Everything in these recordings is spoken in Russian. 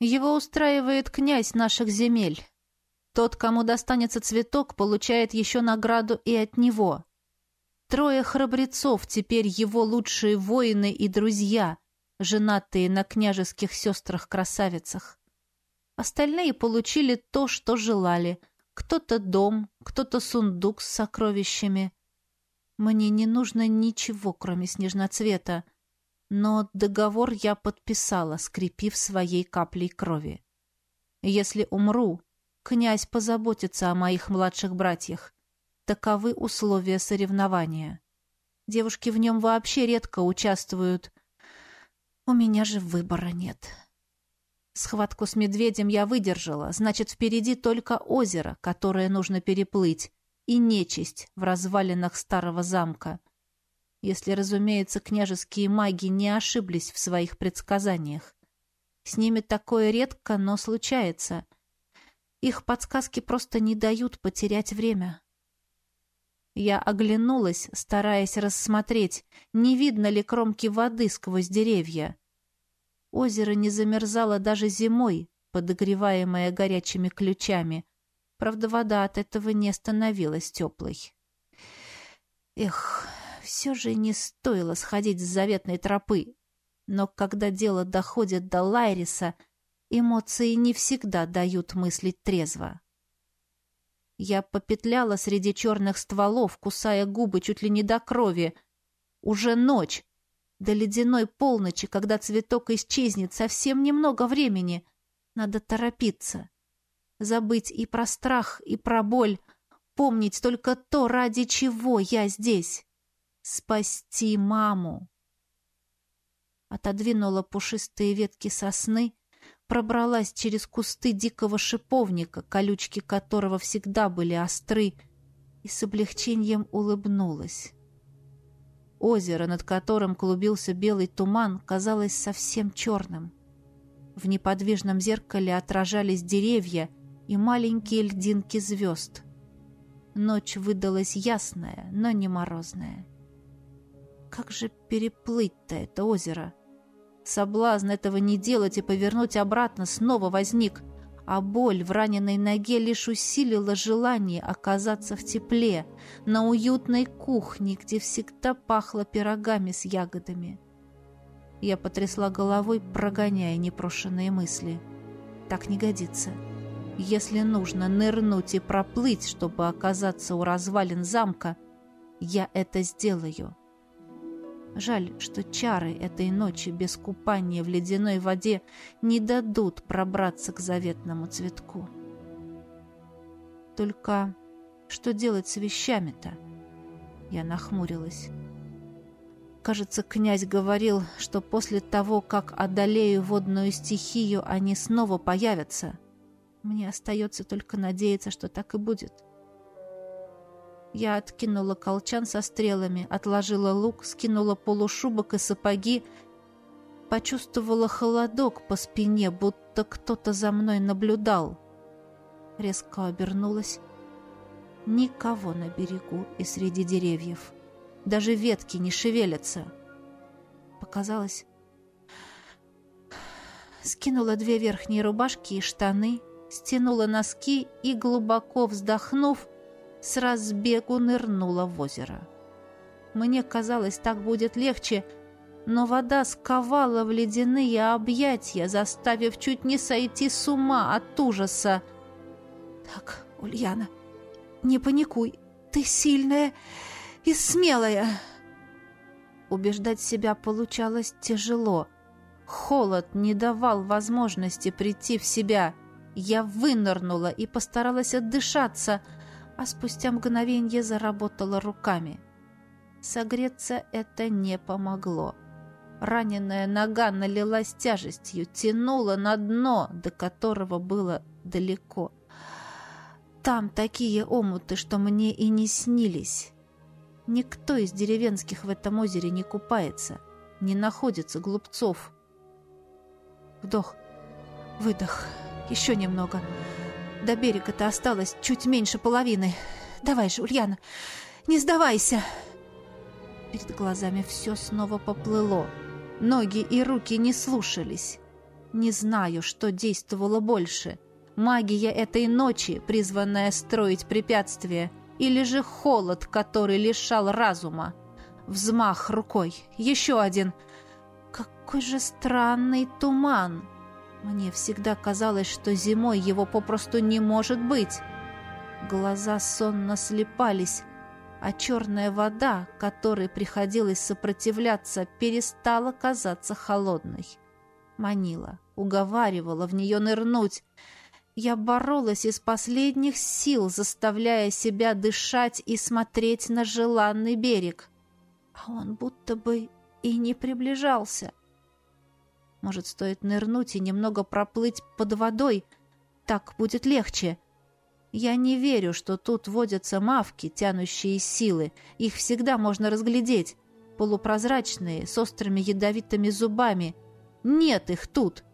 Его устраивает князь наших земель. Тот, кому достанется цветок, получает еще награду и от него. Трое храбрецов теперь его лучшие воины и друзья, женатые на княжеских сестрах-красавицах. Остальные получили то, что желали. Кто-то дом, кто-то сундук с сокровищами. Мне не нужно ничего, кроме снежноцвета. Но договор я подписала, скрепив своей каплей крови. Если умру, князь позаботится о моих младших братьях. Таковы условия соревнования. Девушки в нем вообще редко участвуют. У меня же выбора нет. Схватку с медведем я выдержала, значит, впереди только озеро, которое нужно переплыть, и нечисть в развалинах старого замка. Если, разумеется, княжеские маги не ошиблись в своих предсказаниях. С ними такое редко, но случается. Их подсказки просто не дают потерять время. Я оглянулась, стараясь рассмотреть, не видно ли кромки воды сквозь деревья. Озеро не замерзало даже зимой, подогреваемое горячими ключами, Правда, вода от этого не становилась теплой. Эх, все же не стоило сходить с заветной тропы. Но когда дело доходит до Лайриса, эмоции не всегда дают мыслить трезво. Я попетляла среди черных стволов, кусая губы чуть ли не до крови. Уже ночь. До ледяной полночи, когда цветок исчезнет, совсем немного времени. Надо торопиться. Забыть и про страх, и про боль. Помнить только то, ради чего я здесь. Спасти маму. Отодвинула пушистые ветки сосны, пробралась через кусты дикого шиповника, колючки которого всегда были остры, и с облегчением улыбнулась. Озеро, над которым клубился белый туман, казалось совсем черным. В неподвижном зеркале отражались деревья — и маленькие льдинки звезд. Ночь выдалась ясная, но не морозная. Как же переплыть-то это озеро? Соблазн этого не делать и повернуть обратно снова возник, а боль в раненой ноге лишь усилила желание оказаться в тепле, на уютной кухне, где всегда пахло пирогами с ягодами. Я потрясла головой, прогоняя непрошенные мысли. Так не годится. Если нужно нырнуть и проплыть, чтобы оказаться у развалин замка, я это сделаю. Жаль, что чары этой ночи без купания в ледяной воде не дадут пробраться к заветному цветку. Только что делать с вещами-то? Я нахмурилась. Кажется, князь говорил, что после того, как одолею водную стихию, они снова появятся — мне остается только надеяться, что так и будет. Я откинула колчан со стрелами, отложила лук, скинула полушубок и сапоги, почувствовала холодок по спине, будто кто-то за мной наблюдал. Резко обернулась. Никого на берегу и среди деревьев. Даже ветки не шевелятся. Показалось... Скинула две верхние рубашки и штаны, стянула носки и, глубоко вздохнув, с разбегу нырнула в озеро. Мне казалось, так будет легче, но вода сковала в ледяные объятия, заставив чуть не сойти с ума от ужаса. «Так, Ульяна, не паникуй, ты сильная и смелая!» Убеждать себя получалось тяжело. Холод не давал возможности прийти в себя – я вынырнула и постаралась отдышаться, а спустя мгновенье заработала руками. Согреться это не помогло. Раненая нога налилась тяжестью, тянула на дно, до которого было далеко. Там такие омуты, что мне и не снились. Никто из деревенских в этом озере не купается, не находится глупцов. Вдох, выдох. Еще немного. До берега-то осталось чуть меньше половины. Давай же, Ульяна, не сдавайся!» Перед глазами все снова поплыло. Ноги и руки не слушались. Не знаю, что действовало больше. Магия этой ночи, призванная строить препятствия, или же холод, который лишал разума. Взмах рукой. Еще один. Какой же странный туман. Мне всегда казалось, что зимой его попросту не может быть. Глаза сонно слепались, а черная вода, которой приходилось сопротивляться, перестала казаться холодной. Манила, уговаривала в нее нырнуть. Я боролась из последних сил, заставляя себя дышать и смотреть на желанный берег. А он будто бы и не приближался. Может, стоит нырнуть и немного проплыть под водой? Так будет легче. — я не верю, что тут водятся мавки, тянущие силы. Их всегда можно разглядеть. Полупрозрачные, с острыми ядовитыми зубами. Нет их тут.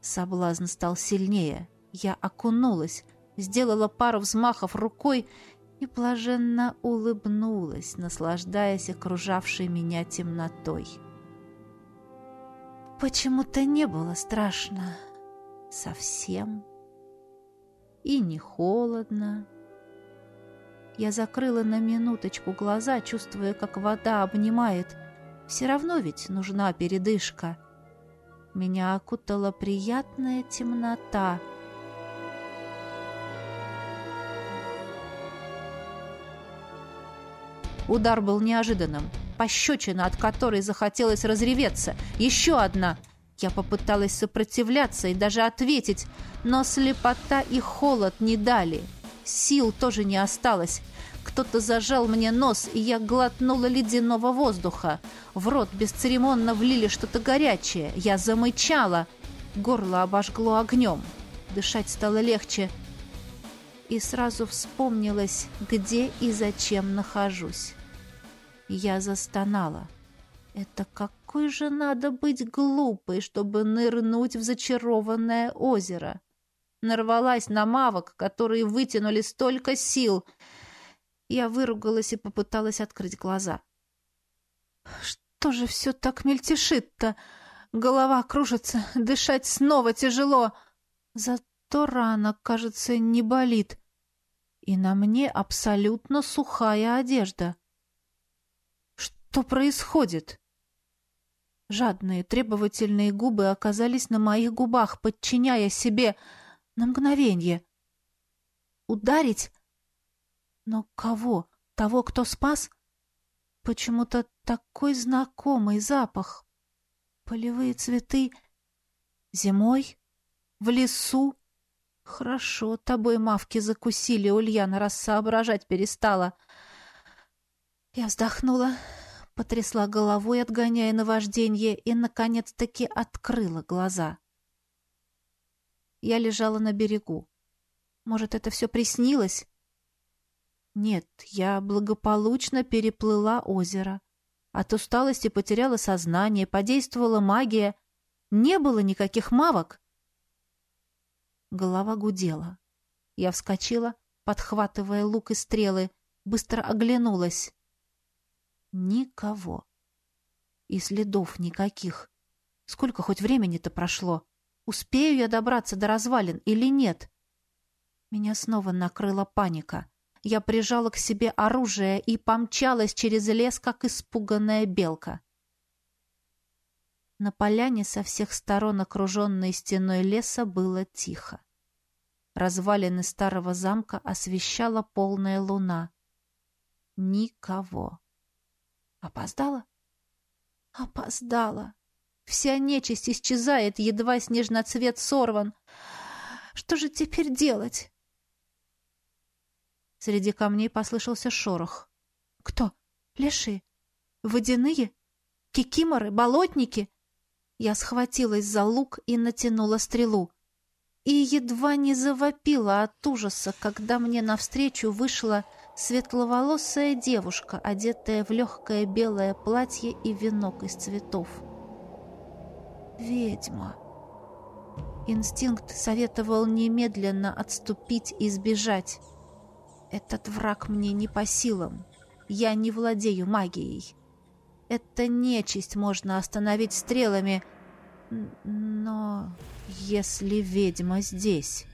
Соблазн стал сильнее. Я окунулась, сделала пару взмахов рукой и блаженно улыбнулась, наслаждаясь окружавшей меня темнотой. Почему-то не было страшно. Совсем и не холодно. Я закрыла на минуточку глаза, чувствуя, как вода обнимает. Все равно ведь нужна передышка. Меня окутала приятная темнота. Удар был неожиданным. Пощечина, от которой захотелось разреветься. Еще одна — я попыталась сопротивляться и даже ответить, но слепота и холод не дали. Сил тоже не осталось. Кто-то зажал мне нос, и я глотнула ледяного воздуха. В рот бесцеремонно влили что-то горячее. Я замычала. Горло обожгло огнем. Дышать стало легче. И сразу вспомнилось, где и зачем нахожусь. Я застонала. Это какой же надо быть глупой, чтобы нырнуть в зачарованное озеро? Нарвалась на мавок, которые вытянули столько сил. Я выругалась и попыталась открыть глаза. Что же все так мельтешит-то? Голова кружится, дышать снова тяжело. Зато рана, кажется, не болит. И на мне абсолютно сухая одежда. Что происходит? Жадные, требовательные губы оказались на моих губах, подчиняя себе на мгновение. Ударить? Но кого? Того, кто спас? Почему-то такой знакомый запах. Полевые цветы. Зимой? В лесу? Хорошо, тобой мавки закусили, Ульяна, раз соображать перестала. Я вздохнула потрясла головой, отгоняя наваждение, и, наконец-таки, открыла глаза. Я лежала на берегу. Может, это все приснилось? Нет, я благополучно переплыла озеро. От усталости потеряла сознание, подействовала магия. Не было никаких мавок. Голова гудела. Я вскочила, подхватывая лук и стрелы, быстро оглянулась. Никого. И следов никаких. Сколько хоть времени-то прошло? Успею я добраться до развалин или нет? Меня снова накрыла паника. Я прижала к себе оружие и помчалась через лес, как испуганная белка. На поляне со всех сторон, окруженной стеной леса, было тихо. Развалины старого замка освещала полная луна. Никого. Опоздала? Опоздала. Вся нечисть исчезает, едва снежноцвет сорван. Что же теперь делать? Среди камней послышался шорох. Кто? Леши? Водяные? Кикиморы? Болотники? Я схватилась за лук и натянула стрелу. И едва не завопила от ужаса, когда мне навстречу вышла Светловолосая девушка, одетая в легкое белое платье и венок из цветов. Ведьма. Инстинкт советовал немедленно отступить и сбежать. Этот враг мне не по силам. Я не владею магией. Это нечисть можно остановить стрелами, Но если ведьма здесь,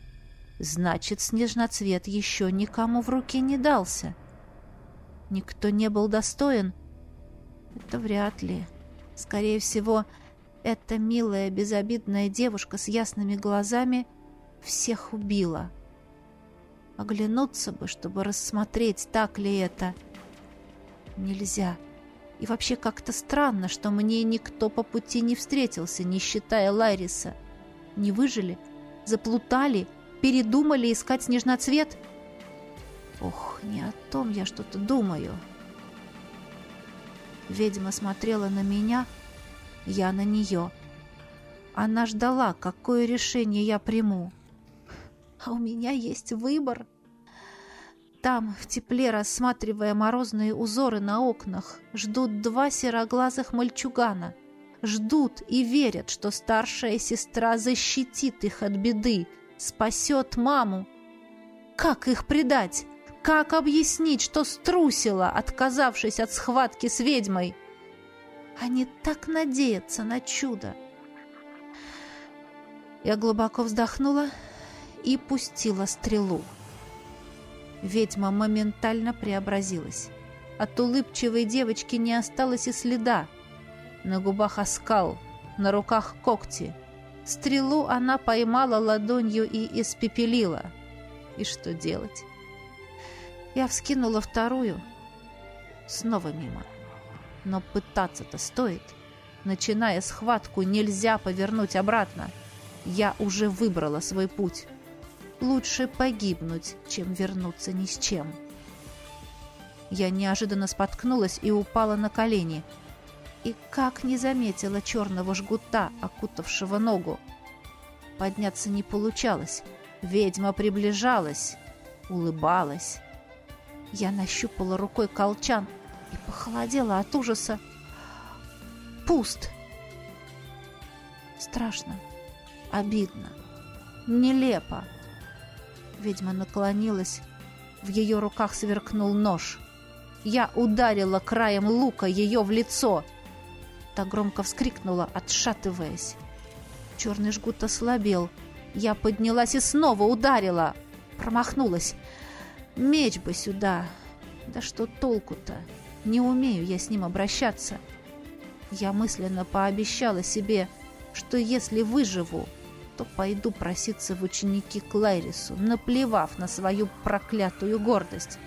значит, снежноцвет еще никому в руки не дался. Никто не был достоин. Это вряд ли. Скорее всего, эта милая безобидная девушка с ясными глазами всех убила. Оглянуться бы, чтобы рассмотреть, так ли это. Нельзя. И вообще как-то странно, что мне никто по пути не встретился, не считая Лайриса. Не выжили? Заплутали? Передумали искать снежноцвет? Ох, не о том я что-то думаю. Ведьма смотрела на меня, я на нее. Она ждала, какое решение я приму. А у меня есть выбор. Там, в тепле, рассматривая морозные узоры на окнах, ждут два сероглазых мальчугана. Ждут и верят, что старшая сестра защитит их от беды, спасет маму. Как их предать? Как объяснить, что струсила, отказавшись от схватки с ведьмой? Они так надеются на чудо. Я глубоко вздохнула и пустила стрелу. Ведьма моментально преобразилась. От улыбчивой девочки не осталось и следа. На губах оскал, на руках когти. Стрелу она поймала ладонью и испепелила. И что делать? Я вскинула вторую. Снова мимо. Но пытаться-то стоит. Начиная схватку, нельзя повернуть обратно. Я уже выбрала свой путь. Лучше погибнуть, чем вернуться ни с чем. Я неожиданно споткнулась и упала на колени. И как не заметила черного жгута, окутавшего ногу. Подняться не получалось. Ведьма приближалась, улыбалась. Я нащупала рукой колчан и похолодела от ужаса. Пуст. Страшно, обидно, нелепо. Ведьма наклонилась. В ее руках сверкнул нож. Я ударила краем лука ее в лицо. Та громко вскрикнула, отшатываясь. Черный жгут ослабел. Я поднялась и снова ударила. Промахнулась. Меч бы сюда. Да что толку-то? Не умею я с ним обращаться. Я мысленно пообещала себе, что если выживу, то пойду проситься в ученики к Лайрису, наплевав на свою проклятую гордость.